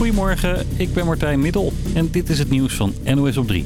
Goedemorgen, ik ben Martijn Middel en dit is het nieuws van NOS op 3.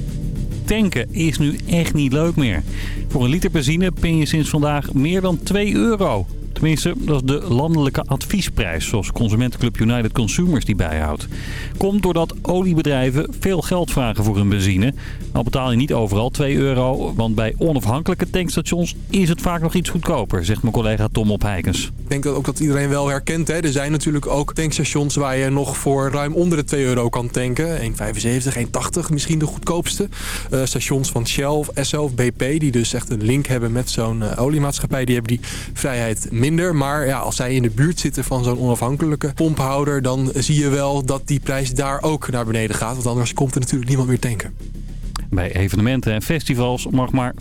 Tanken is nu echt niet leuk meer. Voor een liter benzine ben je sinds vandaag meer dan 2 euro. Dat is de landelijke adviesprijs, zoals Consumentenclub United Consumers die bijhoudt. Komt doordat oliebedrijven veel geld vragen voor hun benzine. Al betaal je niet overal 2 euro, want bij onafhankelijke tankstations is het vaak nog iets goedkoper, zegt mijn collega Tom Opheikens. Ik denk dat ook dat iedereen wel herkent. Hè. Er zijn natuurlijk ook tankstations waar je nog voor ruim onder de 2 euro kan tanken. 1,75, 1,80 misschien de goedkoopste. Uh, stations van Shell, Esso of BP die dus echt een link hebben met zo'n uh, oliemaatschappij. Die hebben die vrijheid minder. Maar ja, als zij in de buurt zitten van zo'n onafhankelijke pomphouder... dan zie je wel dat die prijs daar ook naar beneden gaat. Want anders komt er natuurlijk niemand meer tanken. Bij evenementen en festivals mag maar 75%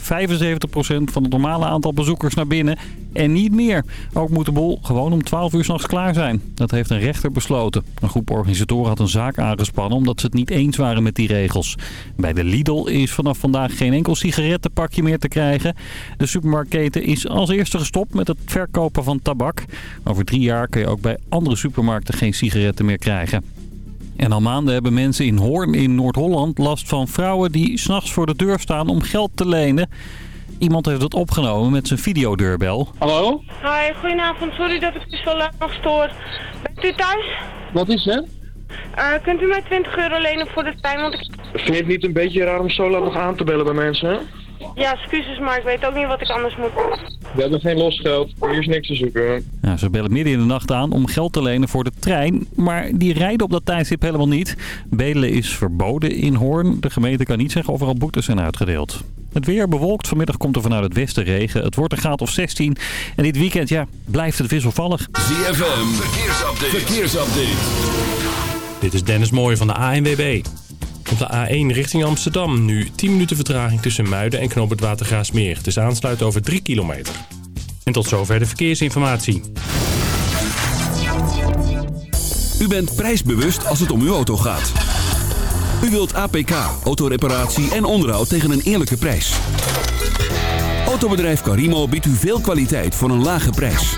van het normale aantal bezoekers naar binnen en niet meer. Ook moet de bol gewoon om 12 uur s'nachts klaar zijn. Dat heeft een rechter besloten. Een groep organisatoren had een zaak aangespannen omdat ze het niet eens waren met die regels. Bij de Lidl is vanaf vandaag geen enkel sigarettenpakje meer te krijgen. De supermarktketen is als eerste gestopt met het verkopen van tabak. Over drie jaar kun je ook bij andere supermarkten geen sigaretten meer krijgen. En al maanden hebben mensen in Hoorn in Noord-Holland last van vrouwen die s'nachts voor de deur staan om geld te lenen. Iemand heeft het opgenomen met zijn videodeurbel. Hallo? Hi, goedenavond. Sorry dat ik u zo laat nog stoor. Bent u thuis? Wat is het? Uh, kunt u mij 20 euro lenen voor de trein? Want ik... Vind je het niet een beetje raar om zo laat nog aan te bellen bij mensen, hè? Ja, excuses, maar ik weet ook niet wat ik anders moet We hebben geen losgeld. Hier is niks te zoeken. Ja, ze bellen midden in de nacht aan om geld te lenen voor de trein. Maar die rijden op dat tijdstip helemaal niet. Bedelen is verboden in Hoorn. De gemeente kan niet zeggen of er al boetes zijn uitgedeeld. Het weer bewolkt. Vanmiddag komt er vanuit het westen regen. Het wordt een graad of 16. En dit weekend ja, blijft het wisselvallig. ZFM, verkeersupdate. verkeersupdate. Dit is Dennis Mooij van de ANWB. Op de A1 richting Amsterdam nu 10 minuten vertraging tussen Muiden en Knoop het is aansluiten over 3 kilometer. En tot zover de verkeersinformatie. U bent prijsbewust als het om uw auto gaat. U wilt APK, autoreparatie en onderhoud tegen een eerlijke prijs. Autobedrijf Carimo biedt u veel kwaliteit voor een lage prijs.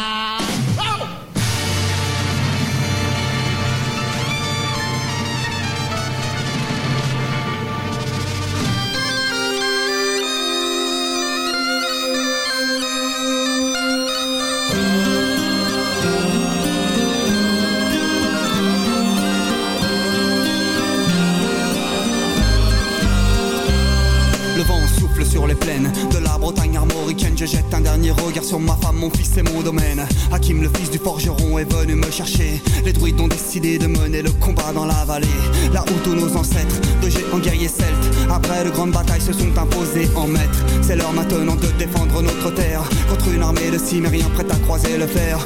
Forgeron, est venu me chercher. Les druides ont décidé de mener le combat dans la vallée. Là où tous nos ancêtres, de géants guerriers celtes, après de grandes batailles, se sont imposés en maîtres. C'est l'heure maintenant de défendre notre terre contre une armée de cimériens prête à croiser le fer.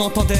On entendait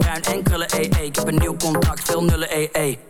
bruin en krullen, ee. Ik heb een nieuw contract, veel nullen, ee, ee.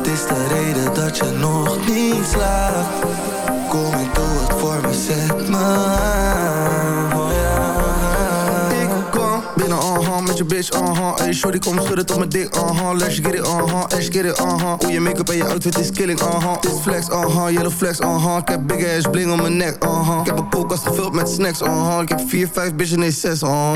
is de reden dat je nog niet slaapt? Kom en doe het voor me, zet me aan oh. Ik kwam binnen, uh-huh, met je bitch, uh-huh. Hey, shorty, kom schudden tot mijn dik, uh-huh. Let's get it, uh-huh. Let's get it, uh-huh. Hoe je make-up en je outfit is killing, uh-huh. Dit flex, uh-huh. Yellow flex, uh-huh. Ik heb big ass bling om mijn nek, uh-huh. Ik heb een koelkast gevuld met snacks, uh-huh. Ik heb 4, 5 bitches, nee 6, uh-huh.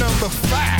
Number five.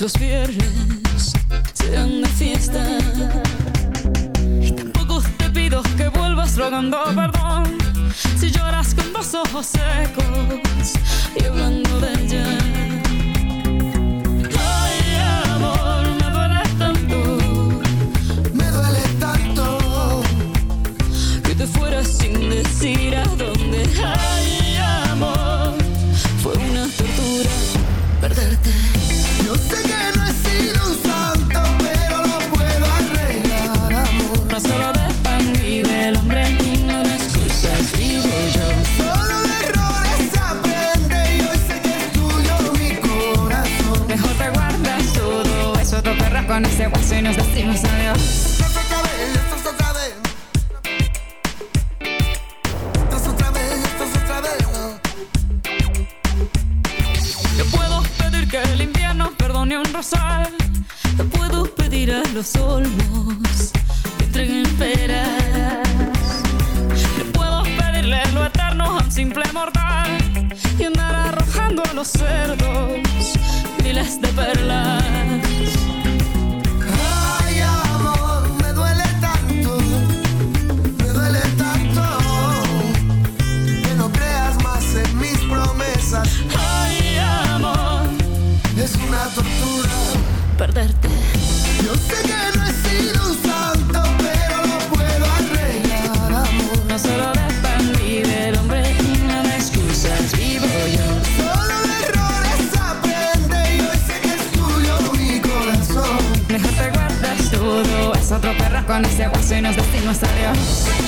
los viernes los cerdos, miles de perlas. con ese guaso y nos vestimos.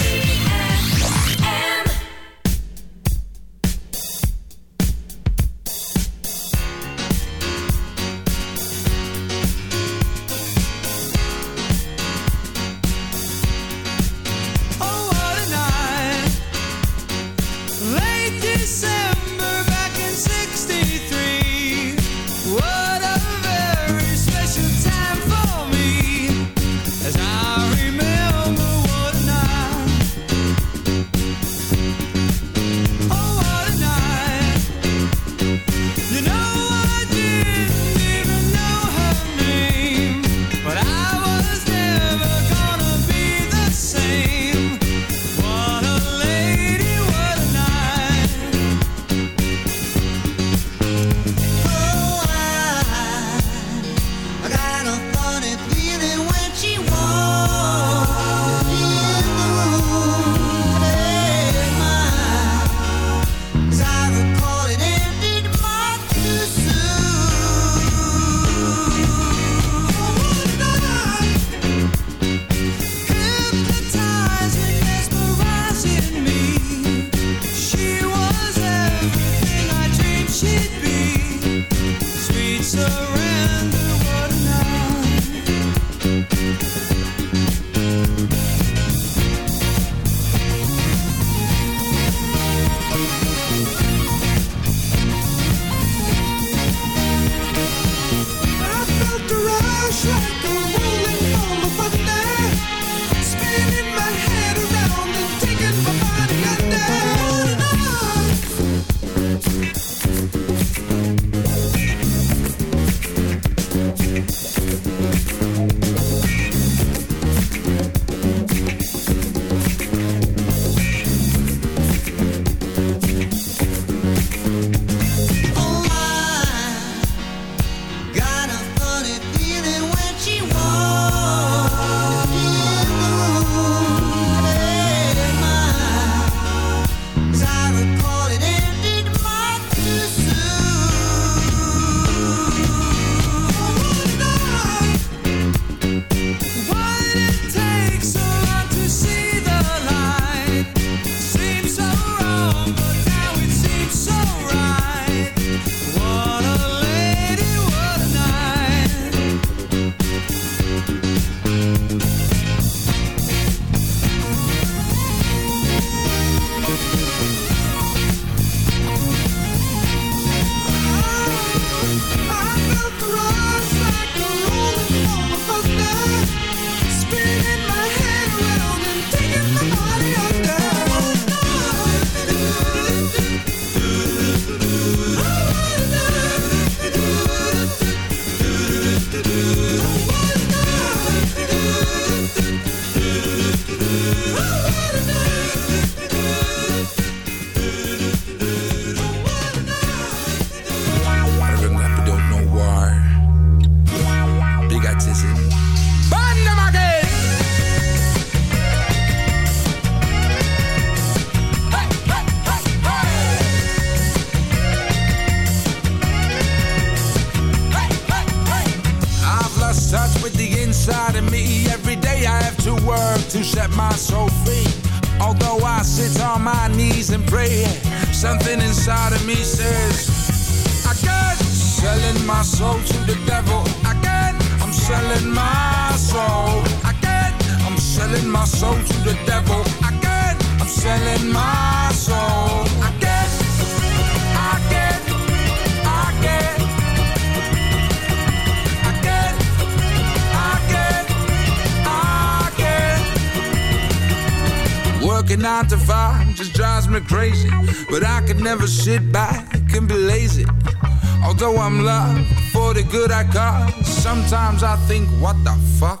sometimes I think, what the fuck?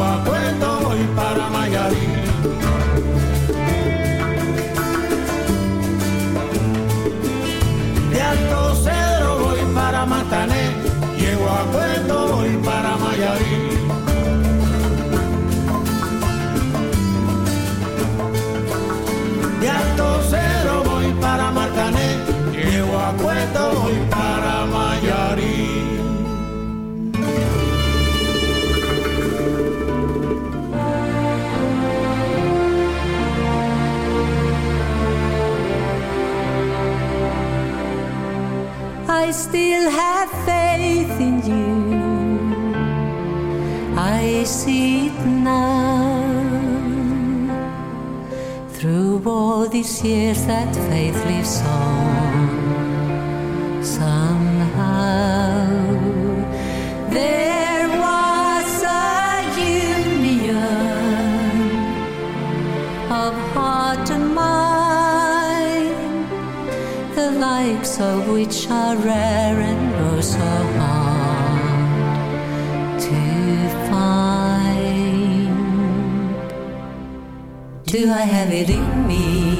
walk. these years that faith lives on somehow. There was a union of heart and mind, the likes of which are rare and oh so hard to find. Do I have it in me?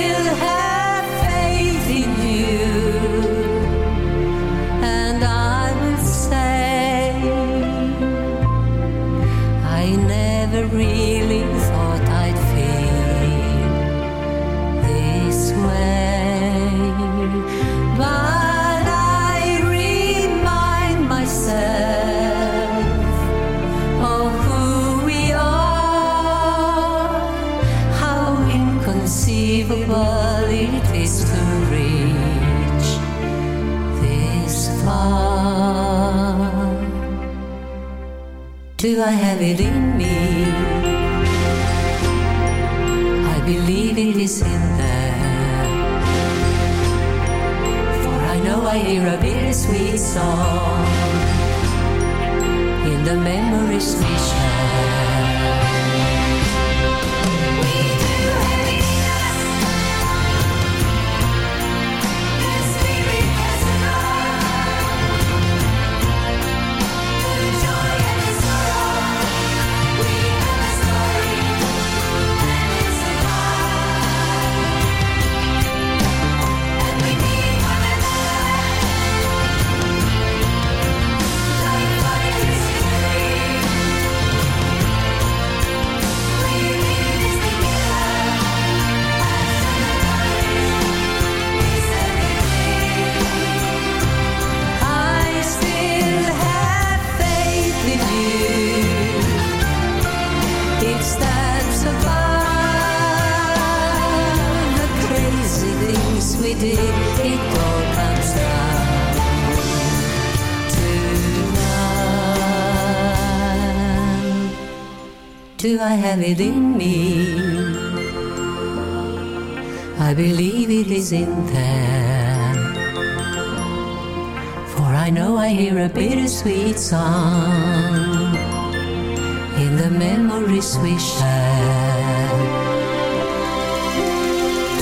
memories we share.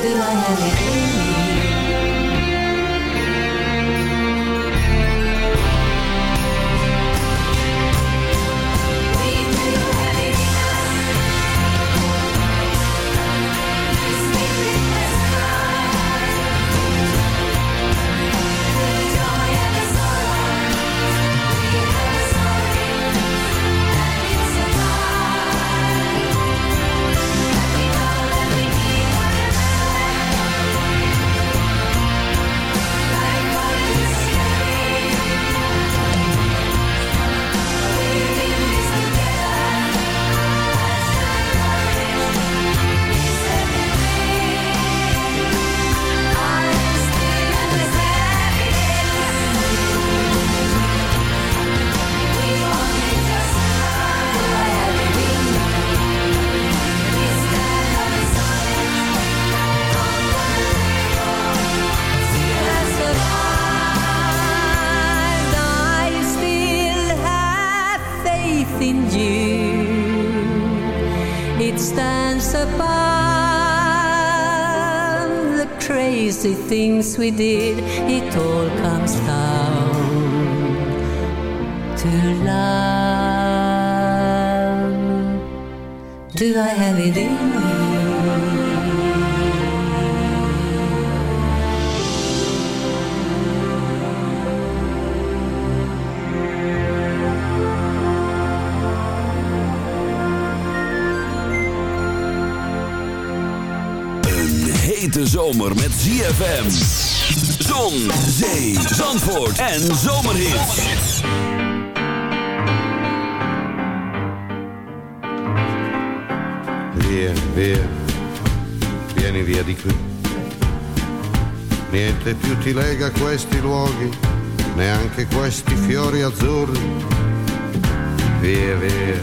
Do I have it? Things we did, zomer met ZFM. Zon, zee, zandvoort en zomerhits. Via, via, vieni via di qui. Niente più ti lega questi luoghi, neanche questi fiori azzurri. Via, via,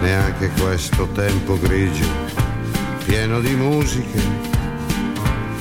neanche questo tempo grigio, pieno di musiche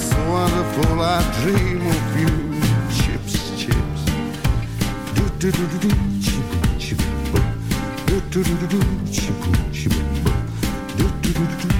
it's wonderful. I dream of you. Chips, chips. Do do do do do. Chiboom, boom. Do do do do do. Chiboom, boom. Do do do do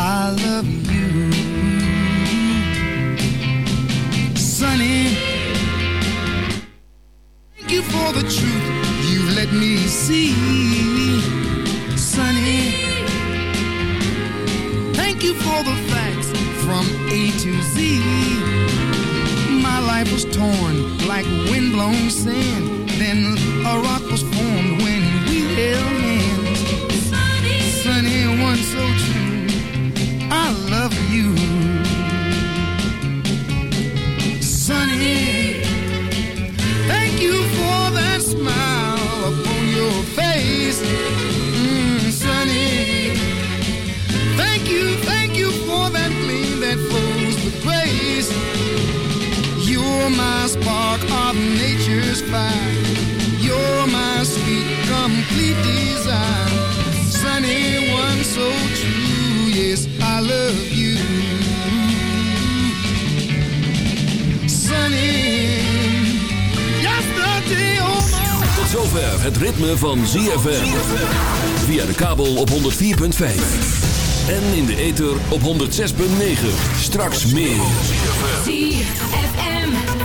I love you. Sunny, thank you for the truth you let me see. Sunny, thank you for the facts from A to Z. My life was torn like windblown sand. Then a rock was spark of nature's fire. You're my sweet, complete desire. Sunny, one so true. Yes, I love you. Sunny, yesterday, oh my. Tot zover het ritme van ZFM. Via de kabel op 104.5. En in de ether op 106.9. Straks meer.